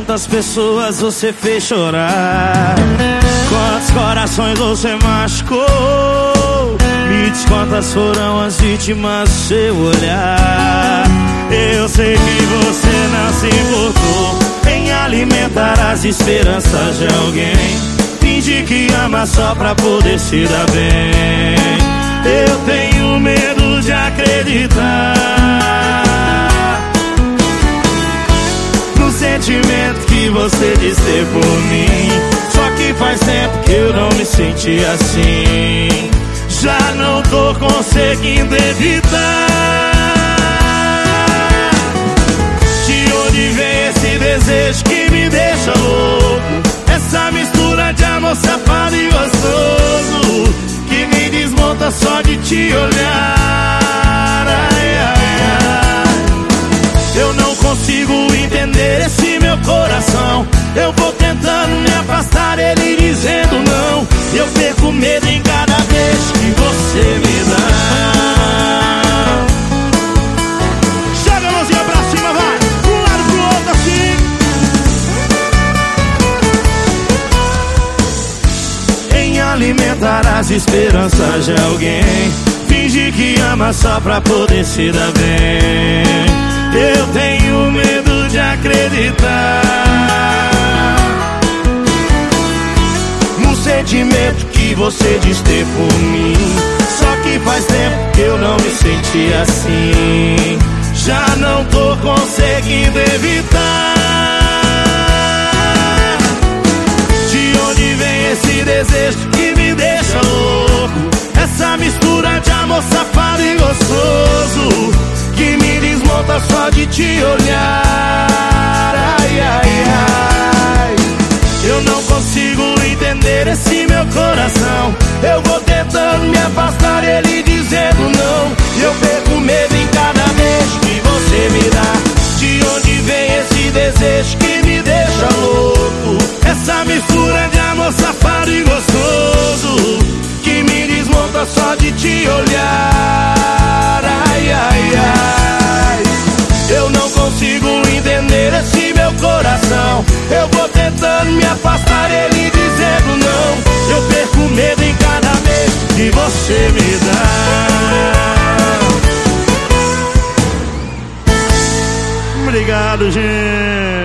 Quantas pessoas você fez chorar? Quantos corações você machucou? Me diz quantas foram as vítimas do seu olhar. Eu sei que você não se importou em alimentar as esperanças de alguém. Finge que ama só pra poder se dar bem. Assim. Já não tô conseguindo evitar. De onde vem esse desejo que me deixa louco? Essa mistura de amor safado e gostoso que me desmonta só de te olhar. Ai, ai, ai. Eu não consigo entender esse meu coração. Eu vou medo em cada vez que você me dá. Joga a mãozinha pra cima, vai! Um lado pro outro assim. Em alimentar as esperanças de alguém. Finge que ama só pra poder se dar bem. Sentimento que você diz ter por mim. Só que faz tempo que eu não me senti assim. Já não tô conseguindo evitar. De onde vem esse desejo que me deixa louco? Essa mistura de amor safado e gostoso que me desmonta só de te olhar. Consigo entender esse meu coração. Eu vou tentando me afastar, ele dizendo não. Eu perco medo em cada vez que você me dá. De onde vem esse desejo que que você me dá. Obrigado, gente.